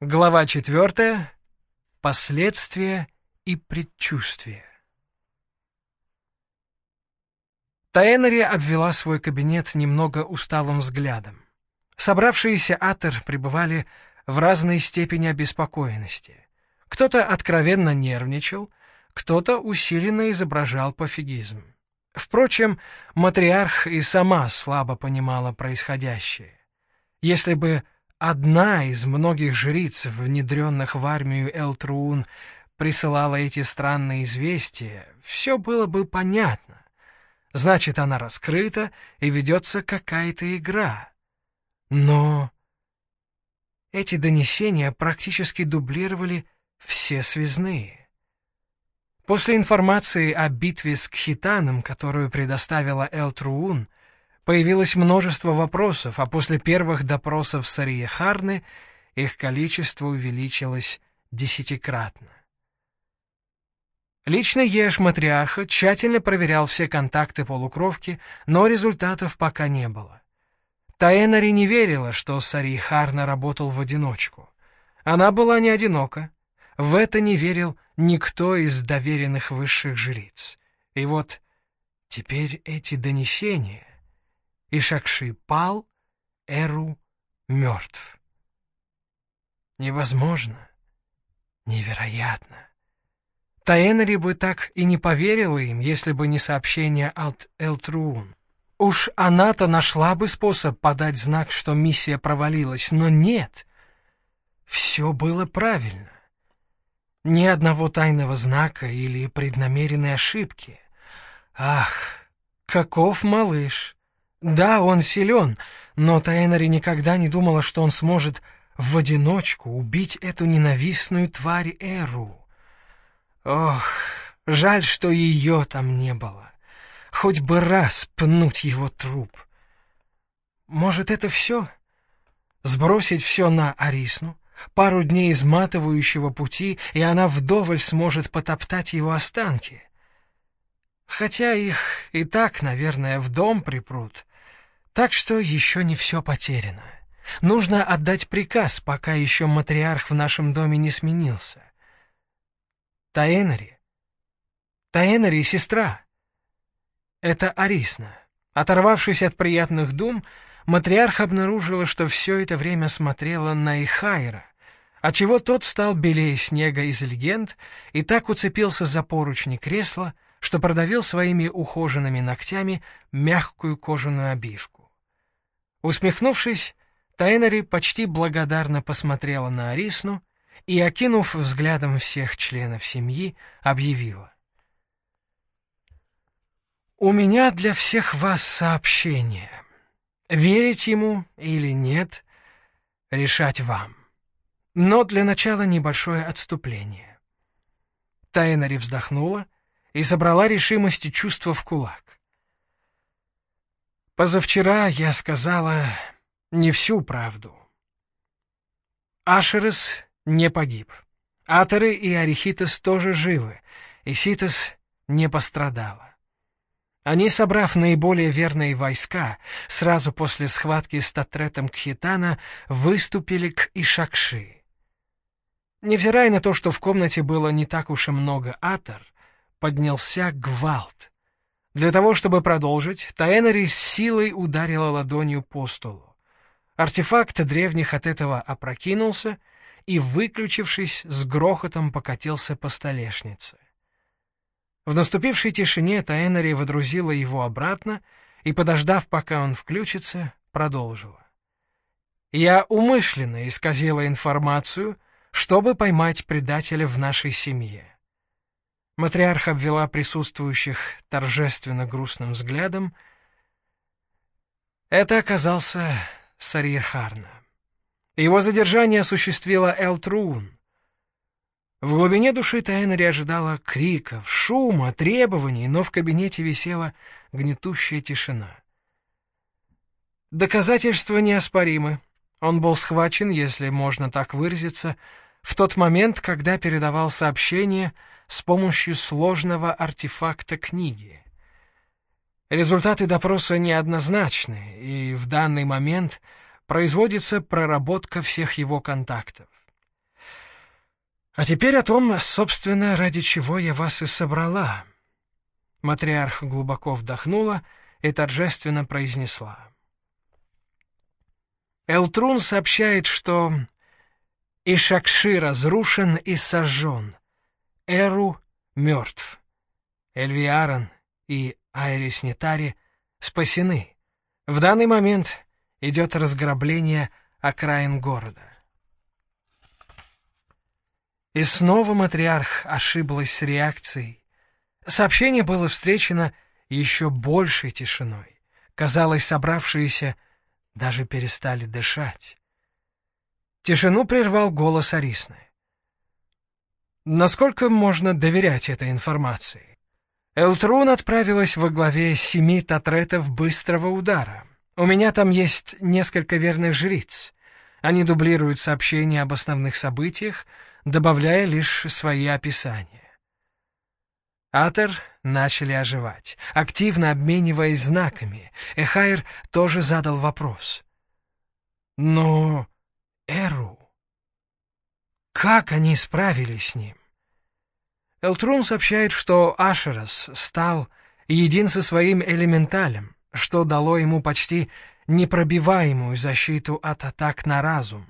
Глава четвертая. Последствия и предчувствия. Таэнари обвела свой кабинет немного усталым взглядом. Собравшиеся атер пребывали в разной степени обеспокоенности. Кто-то откровенно нервничал, кто-то усиленно изображал пофигизм. Впрочем, матриарх и сама слабо понимала происходящее. Если бы Одна из многих жриц, внедренных в армию Элтруун, присылала эти странные известия, все было бы понятно. Значит, она раскрыта, и ведется какая-то игра. Но эти донесения практически дублировали все связные. После информации о битве с Кхитаном, которую предоставила Элтруун, Появилось множество вопросов, а после первых допросов Сария Харны их количество увеличилось десятикратно. Лично Еш матриарха тщательно проверял все контакты полукровки, но результатов пока не было. Таэнари не верила, что Сари Харна работал в одиночку. Она была не одинока. В это не верил никто из доверенных высших жриц. И вот теперь эти донесения и Шакши пал, Эру мертв. Невозможно. Невероятно. Таэнари бы так и не поверила им, если бы не сообщение от Элтруун. Уж она-то нашла бы способ подать знак, что миссия провалилась, но нет. Все было правильно. Ни одного тайного знака или преднамеренной ошибки. Ах, каков малыш! Да, он силен, но Таэнари никогда не думала, что он сможет в одиночку убить эту ненавистную тварь Эру. Ох, жаль, что ее там не было. Хоть бы раз пнуть его труп. Может, это все? Сбросить все на Арисну? Пару дней изматывающего пути, и она вдоволь сможет потоптать его останки. Хотя их и так, наверное, в дом припрут. Так что еще не все потеряно. Нужно отдать приказ, пока еще матриарх в нашем доме не сменился. Таэнари. Таэнари — сестра. Это Арисна. Оторвавшись от приятных дум, матриарх обнаружила, что все это время смотрела на Ихайра, отчего тот стал белее снега из легенд и так уцепился за поручни кресла, что продавил своими ухоженными ногтями мягкую кожаную обивку. Усмехнувшись, Тайнери почти благодарно посмотрела на Арисну и, окинув взглядом всех членов семьи, объявила. «У меня для всех вас сообщение. Верить ему или нет, решать вам. Но для начала небольшое отступление». Тайнери вздохнула и собрала решимость и чувства в кулак. Позавчера я сказала не всю правду. Ашерес не погиб. Атеры и Арихитес тоже живы, и Ситес не пострадала. Они, собрав наиболее верные войска, сразу после схватки с Татретом Кхитана выступили к Ишакши. Невзирая на то, что в комнате было не так уж и много атор, поднялся гвалт. Для того, чтобы продолжить, Таэнари с силой ударила ладонью по столу. Артефакт древних от этого опрокинулся и, выключившись, с грохотом покатился по столешнице. В наступившей тишине Таэнари водрузила его обратно и, подождав, пока он включится, продолжила. «Я умышленно исказила информацию, чтобы поймать предателя в нашей семье. Матриарх обвела присутствующих торжественно грустным взглядом. Это оказался Сарир Харна. Его задержание осуществила Элтрун. В глубине души Таэнари ожидала криков, шума, требований, но в кабинете висела гнетущая тишина. Доказательства неоспоримы. Он был схвачен, если можно так выразиться, в тот момент, когда передавал сообщение — с помощью сложного артефакта книги. Результаты допроса неоднозначны, и в данный момент производится проработка всех его контактов. А теперь о том, собственно, ради чего я вас и собрала. Матриарх глубоко вдохнула и торжественно произнесла. Элтрун сообщает, что Ишакши разрушен и сожжен, Эру мертв, Эльвиарон и Айрис Нетари спасены. В данный момент идет разграбление окраин города. И снова матриарх ошиблась с реакцией. Сообщение было встречено еще большей тишиной. Казалось, собравшиеся даже перестали дышать. Тишину прервал голос Арисны. Насколько можно доверять этой информации? Элтрун отправилась во главе семи татретов быстрого удара. У меня там есть несколько верных жриц. Они дублируют сообщения об основных событиях, добавляя лишь свои описания. Атер начали оживать, активно обмениваясь знаками. Эхайр тоже задал вопрос. Но Эру... Как они справились с ним? Элтрун сообщает, что Ашерас стал един со своим элементалем, что дало ему почти непробиваемую защиту от атак на разум.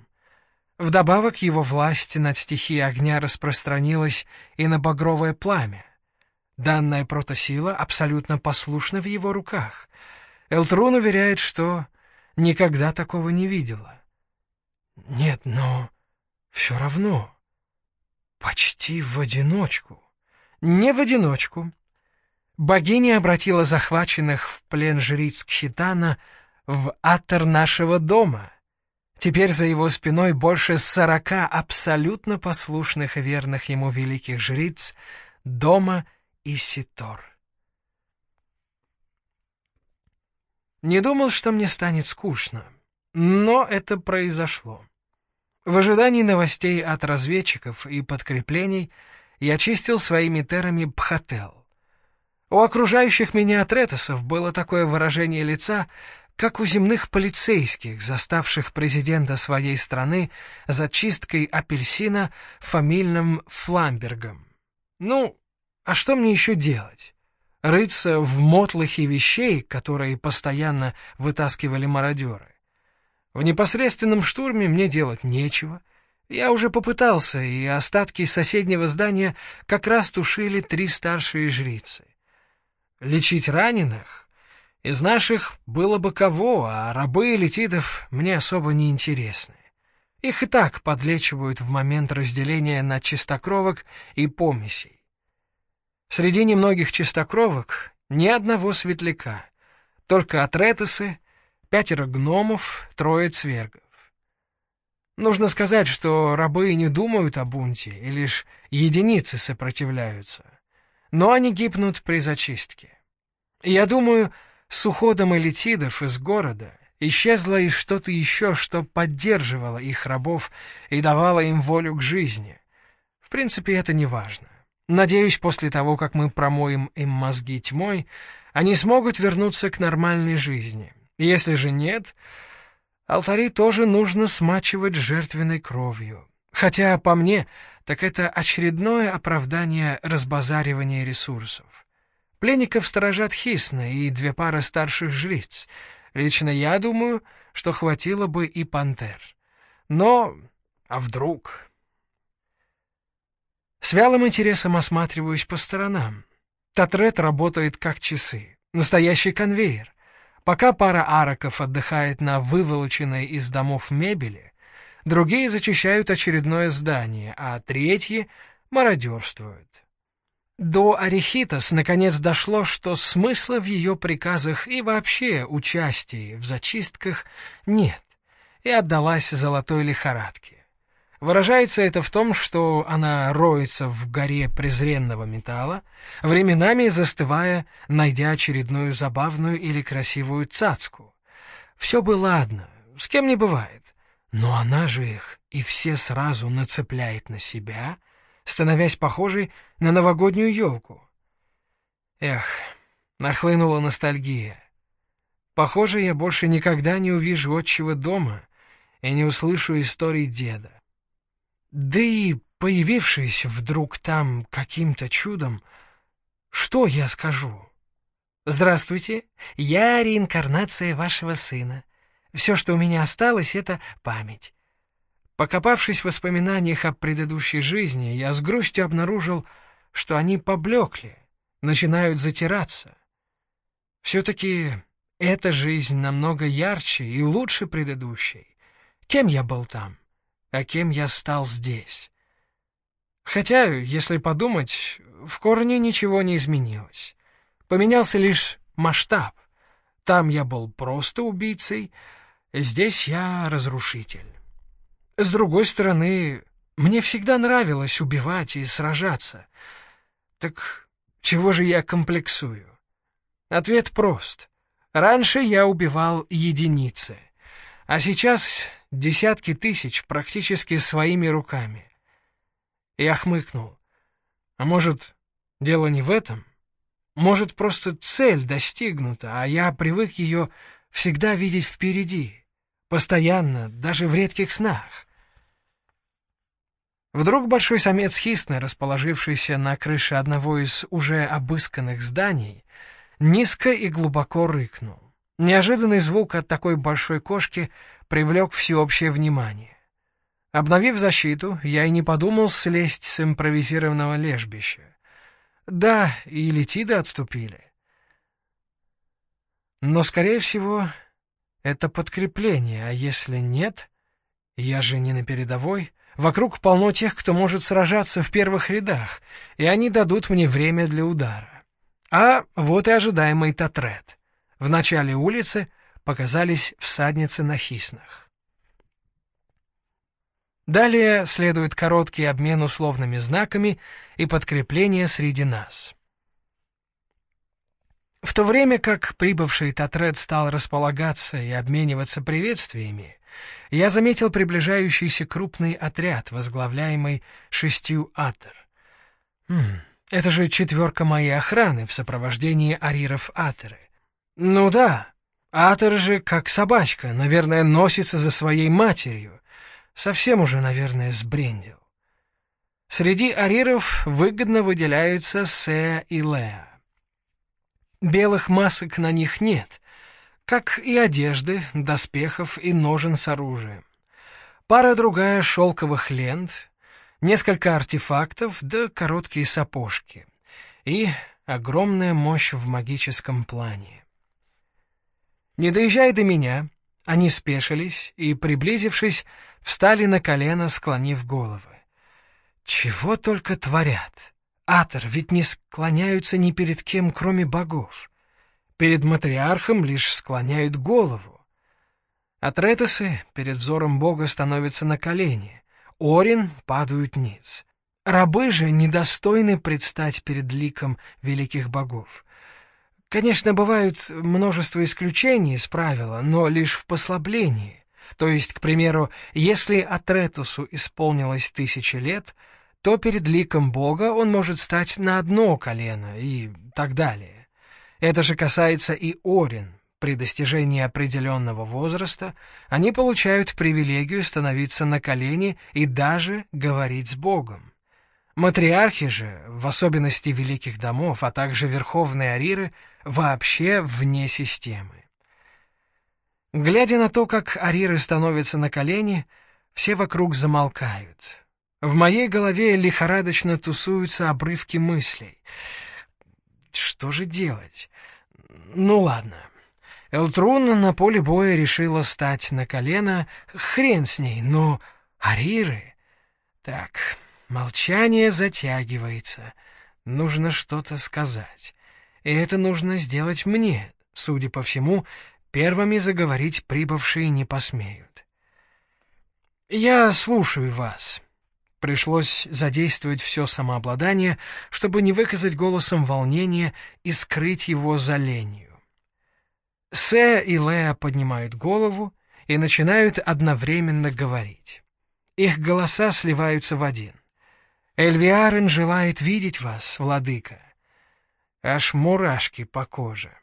Вдобавок его власть над стихией огня распространилась и на багровое пламя. Данная протосила абсолютно послушна в его руках. Элтрун уверяет, что никогда такого не видела. Нет, но все равно. Почти в одиночку. Не в одиночку. Богиня обратила захваченных в плен жриц Кхитана в атор нашего дома. Теперь за его спиной больше сорока абсолютно послушных и верных ему великих жриц дома и Ситор. Не думал, что мне станет скучно, но это произошло. В ожидании новостей от разведчиков и подкреплений я чистил своими терами Пхател. У окружающих меня атретосов было такое выражение лица, как у земных полицейских, заставших президента своей страны за чисткой апельсина фамильным Фламбергом. Ну, а что мне еще делать? Рыться в мотлахе вещей, которые постоянно вытаскивали мародеры. В непосредственном штурме мне делать нечего. Я уже попытался, и остатки соседнего здания как раз тушили три старшие жрицы. Лечить раненых? Из наших было бы кого, а рабы элитидов мне особо не интересны. Их и так подлечивают в момент разделения на чистокровок и помесей. Среди немногих чистокровок ни одного светляка, только атретесы пятеро гномов, трое цвергов. Нужно сказать, что рабы не думают о бунте, и лишь единицы сопротивляются. Но они гибнут при зачистке. я думаю, с уходом элитидов из города исчезло и что-то еще, что поддерживало их рабов и давало им волю к жизни. В принципе, это не важно. Надеюсь, после того, как мы промоем им мозги тьмой, они смогут вернуться к нормальной жизни. Если же нет, алтари тоже нужно смачивать жертвенной кровью. Хотя, по мне, так это очередное оправдание разбазаривания ресурсов. Пленников сторожат Хисна и две пары старших жриц. Лично я думаю, что хватило бы и пантер. Но... а вдруг... С вялым интересом осматриваюсь по сторонам. Татрет работает как часы. Настоящий конвейер. Пока пара араков отдыхает на выволоченной из домов мебели, другие зачищают очередное здание, а третьи мародерствуют. До Арихитас наконец дошло, что смысла в ее приказах и вообще участии в зачистках нет, и отдалась золотой лихорадке. Выражается это в том, что она роется в горе презренного металла, временами застывая, найдя очередную забавную или красивую цацку. Все бы ладно, с кем не бывает, но она же их и все сразу нацепляет на себя, становясь похожей на новогоднюю елку. Эх, нахлынула ностальгия. Похоже, я больше никогда не увижу отчего дома и не услышу историй деда. Да и появившись вдруг там каким-то чудом, что я скажу? «Здравствуйте, я реинкарнация вашего сына. Все, что у меня осталось, — это память». Покопавшись в воспоминаниях о предыдущей жизни, я с грустью обнаружил, что они поблекли, начинают затираться. Все-таки эта жизнь намного ярче и лучше предыдущей. Кем я был там, а кем я стал здесь? Хотя, если подумать, в корне ничего не изменилось. Поменялся лишь масштаб. Там я был просто убийцей, здесь я разрушитель. С другой стороны, мне всегда нравилось убивать и сражаться. Так чего же я комплексую? Ответ прост. Раньше я убивал единицы, а сейчас десятки тысяч практически своими руками. Я хмыкнул. А может, дело не в этом? Может, просто цель достигнута, а я привык ее всегда видеть впереди, постоянно, даже в редких снах. Вдруг большой самец хисны, расположившийся на крыше одного из уже обысканных зданий, низко и глубоко рыкнул. Неожиданный звук от такой большой кошки привлек всеобщее внимание. Обновив защиту, я и не подумал слезть с импровизированного лежбища. Да, и летиды отступили. Но, скорее всего, это подкрепление, а если нет, я же не на передовой. Вокруг полно тех, кто может сражаться в первых рядах, и они дадут мне время для удара. А вот и ожидаемый Татрет. В начале улицы показались всадницы на хиснах. Далее следует короткий обмен условными знаками и подкрепление среди нас. В то время как прибывший Татрет стал располагаться и обмениваться приветствиями, я заметил приближающийся крупный отряд, возглавляемый шестью атер. Хм, это же четверка моей охраны в сопровождении ариров атеры. Ну да, атер же, как собачка, наверное, носится за своей матерью, Совсем уже, наверное, сбрендил. Среди ариров выгодно выделяются Сеа и Леа. Белых масок на них нет, как и одежды, доспехов и ножен с оружием. Пара-другая шелковых лент, несколько артефактов да короткие сапожки. И огромная мощь в магическом плане. Не доезжая до меня, они спешились и, приблизившись, встали на колено, склонив головы. Чего только творят! Атор ведь не склоняются ни перед кем, кроме богов. Перед матриархом лишь склоняют голову. Атретесы перед взором бога становятся на колени, Орин падают ниц. Рабы же недостойны предстать перед ликом великих богов. Конечно, бывают множество исключений из правила, но лишь в послаблении. То есть, к примеру, если Атретусу исполнилось тысячи лет, то перед ликом Бога он может стать на одно колено и так далее. Это же касается и Орин. При достижении определенного возраста они получают привилегию становиться на колени и даже говорить с Богом. Матриархи же, в особенности великих домов, а также верховные ариры, вообще вне системы. Глядя на то, как ариры становятся на колени, все вокруг замолкают. В моей голове лихорадочно тусуются обрывки мыслей. Что же делать? Ну ладно. Элтрун на поле боя решила стать на колено. Хрен с ней, но ариры... Так, молчание затягивается. Нужно что-то сказать. И это нужно сделать мне. Судя по всему, первыми заговорить прибывшие не посмеют. «Я слушаю вас». Пришлось задействовать все самообладание, чтобы не выказать голосом волнения и скрыть его за ленью. Сэ и Леа поднимают голову и начинают одновременно говорить. Их голоса сливаются в один. «Эльвиарен желает видеть вас, владыка аж мурашки по коже.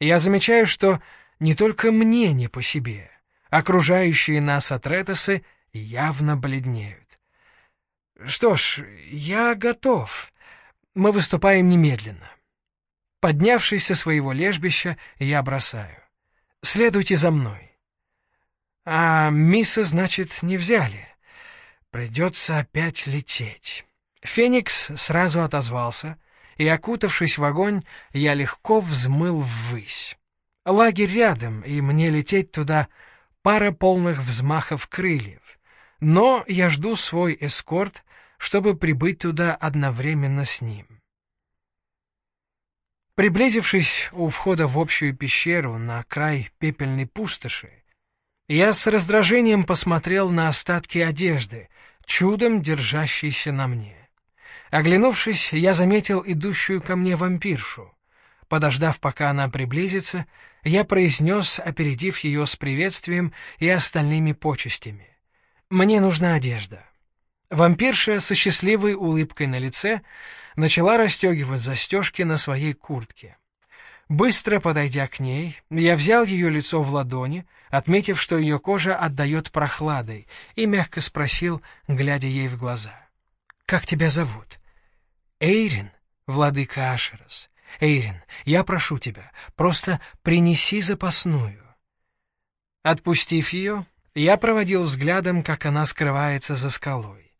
Я замечаю, что не только мне не по себе, окружающие нас атретосы явно бледнеют. Что ж, я готов. Мы выступаем немедленно. Поднявшись со своего лежбища, я бросаю. Следуйте за мной. А мисса, значит, не взяли. Придется опять лететь. Феникс сразу отозвался, и, окутавшись в огонь, я легко взмыл ввысь. Лагерь рядом, и мне лететь туда пара полных взмахов крыльев. Но я жду свой эскорт, чтобы прибыть туда одновременно с ним. Приблизившись у входа в общую пещеру на край пепельной пустоши, я с раздражением посмотрел на остатки одежды, чудом держащейся на мне. Оглянувшись, я заметил идущую ко мне вампиршу. Подождав, пока она приблизится, я произнес, опередив ее с приветствием и остальными почестями. «Мне нужна одежда». Вампирша со счастливой улыбкой на лице начала расстегивать застежки на своей куртке. Быстро подойдя к ней, я взял ее лицо в ладони, отметив, что ее кожа отдает прохладой, и мягко спросил, глядя ей в глаза. «Как тебя зовут?» «Эйрин, владыка Ашерос. Эйрин, я прошу тебя, просто принеси запасную». Отпустив ее, я проводил взглядом, как она скрывается за скалой.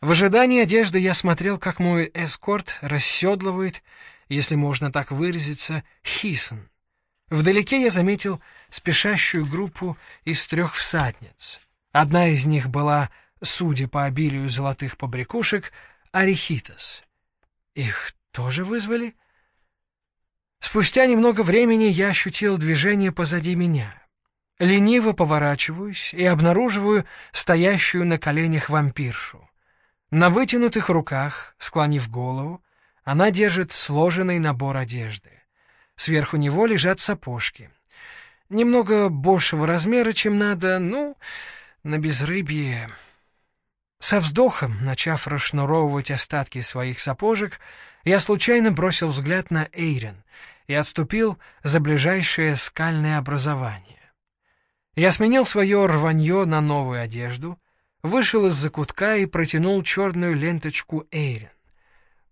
В ожидании одежды я смотрел, как мой эскорт расседлывает, если можно так выразиться, хисон. Вдалеке я заметил спешащую группу из трех всадниц. Одна из них была, судя по обилию золотых побрякушек, Арихитас. Их тоже вызвали? Спустя немного времени я ощутил движение позади меня. Лениво поворачиваюсь и обнаруживаю стоящую на коленях вампиршу. На вытянутых руках, склонив голову, она держит сложенный набор одежды. Сверху него лежат сапожки. Немного большего размера, чем надо, ну, на безрыбье. Со вздохом, начав расшнуровывать остатки своих сапожек, я случайно бросил взгляд на Эйрен и отступил за ближайшее скальное образование. Я сменил свое рванье на новую одежду, вышел из закутка и протянул черную ленточку Эйрен.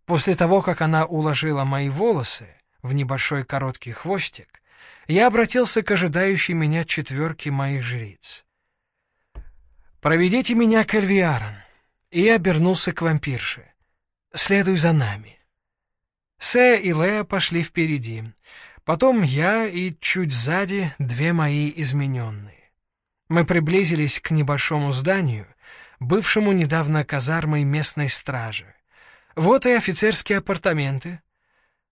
После того, как она уложила мои волосы в небольшой короткий хвостик, я обратился к ожидающей меня четверке моих жриц. «Проведите меня к Эльвиарон», и я обернулся к вампирше. «Следуй за нами». Сэ и Лея пошли впереди, потом я и чуть сзади две мои измененные. Мы приблизились к небольшому зданию, бывшему недавно казармой местной стражи. Вот и офицерские апартаменты.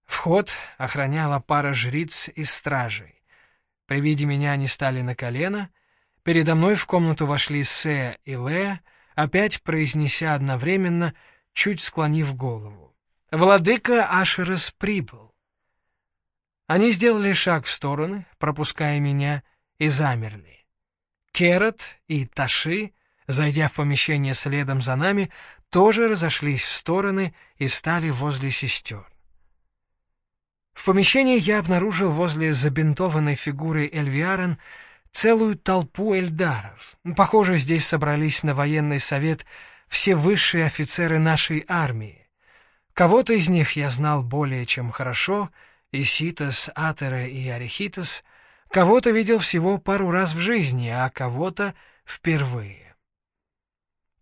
Вход охраняла пара жриц и стражей. При виде меня они стали на колено. Передо мной в комнату вошли Се и Ле, опять произнеся одновременно, чуть склонив голову. «Владыка Ашерас прибыл». Они сделали шаг в стороны, пропуская меня, и замерли. Керат и Таши, зайдя в помещение следом за нами, тоже разошлись в стороны и стали возле сестер. В помещении я обнаружил возле забинтованной фигуры Эльвиарен целую толпу эльдаров. Похоже, здесь собрались на военный совет все высшие офицеры нашей армии. Кого-то из них я знал более чем хорошо, Иситас, Атера и Арихитас, кого-то видел всего пару раз в жизни, а кого-то впервые.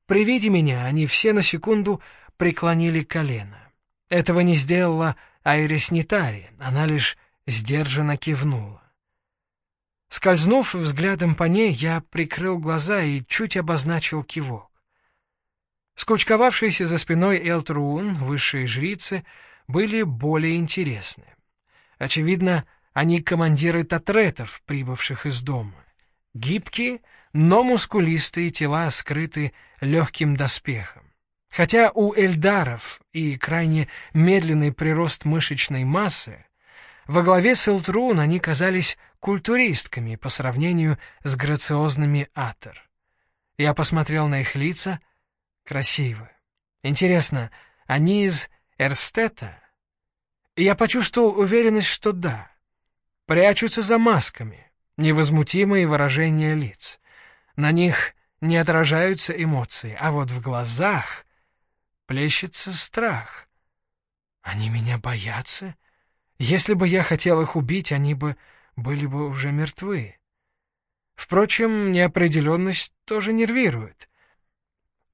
При виде меня они все на секунду преклонили колено. Этого не сделала Айрис Нитари, она лишь сдержанно кивнула. Скользнув взглядом по ней, я прикрыл глаза и чуть обозначил кивок. Скучковавшиеся за спиной Элтруун, высшие жрицы, были более интересны. Очевидно, они командиры татретов, прибывших из дома. Гибкие, но мускулистые тела скрыты легким доспехом. Хотя у эльдаров и крайне медленный прирост мышечной массы, во главе с Элтрун они казались культуристками по сравнению с грациозными Атер. Я посмотрел на их лица. Красиво. Интересно, они из Эрстета? Я почувствовал уверенность, что да. Прячутся за масками, невозмутимые выражения лиц. На них не отражаются эмоции, а вот в глазах плещется страх. Они меня боятся? Если бы я хотел их убить, они бы были бы уже мертвы. Впрочем, неопределенность тоже нервирует.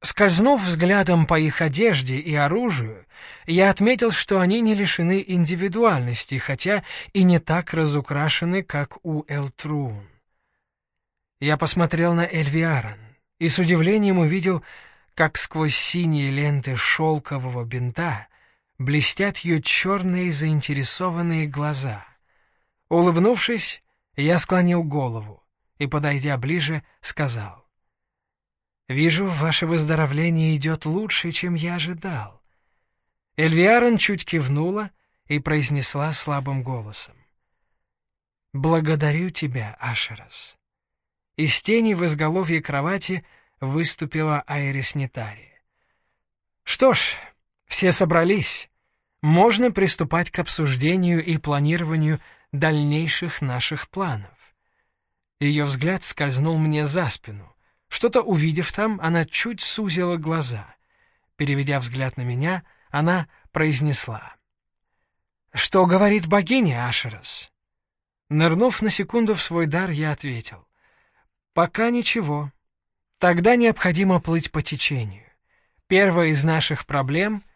Скользнув взглядом по их одежде и оружию, я отметил, что они не лишены индивидуальности, хотя и не так разукрашены, как у Элтрун. Я посмотрел на Эльвиарон и с удивлением увидел, как сквозь синие ленты шелкового бинта блестят ее черные заинтересованные глаза. Улыбнувшись, я склонил голову и, подойдя ближе, сказал. «Вижу, ваше выздоровление идет лучше, чем я ожидал». Эльвиарон чуть кивнула и произнесла слабым голосом. «Благодарю тебя, Ашерас». Из тени в изголовье кровати выступила Айрис Нетари. «Что ж, все собрались. Можно приступать к обсуждению и планированию дальнейших наших планов. Ее взгляд скользнул мне за спину. Что-то увидев там, она чуть сузила глаза. Переведя взгляд на меня, она произнесла. «Что говорит богиня Ашерас?» Нырнув на секунду в свой дар, я ответил. «Пока ничего. Тогда необходимо плыть по течению. Первая из наших проблем —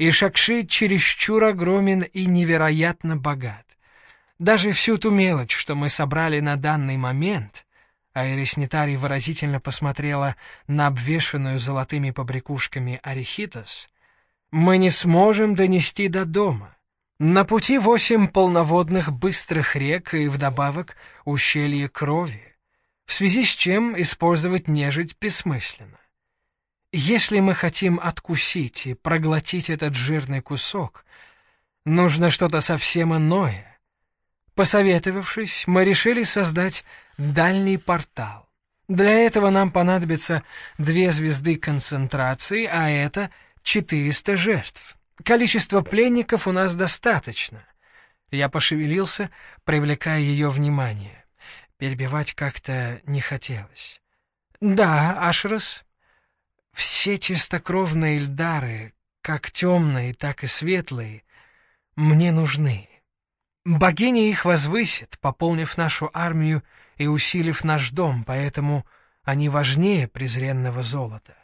и Шакши чересчур огромен и невероятно богат. Даже всю ту мелочь, что мы собрали на данный момент, Айрис Нетари выразительно посмотрела на обвешанную золотыми побрякушками Арихитос, мы не сможем донести до дома. На пути восемь полноводных быстрых рек и вдобавок ущелье крови, в связи с чем использовать нежить бессмысленно. Если мы хотим откусить и проглотить этот жирный кусок, нужно что-то совсем иное. Посоветовавшись, мы решили создать дальний портал. Для этого нам понадобится две звезды концентрации, а это 400 жертв. Количество пленников у нас достаточно. Я пошевелился, привлекая ее внимание. Перебивать как-то не хотелось. «Да, Ашрос, все чистокровные Эльдары, как темные, так и светлые, мне нужны. Богиня их возвысит, пополнив нашу армию и усилив наш дом, поэтому они важнее презренного золота.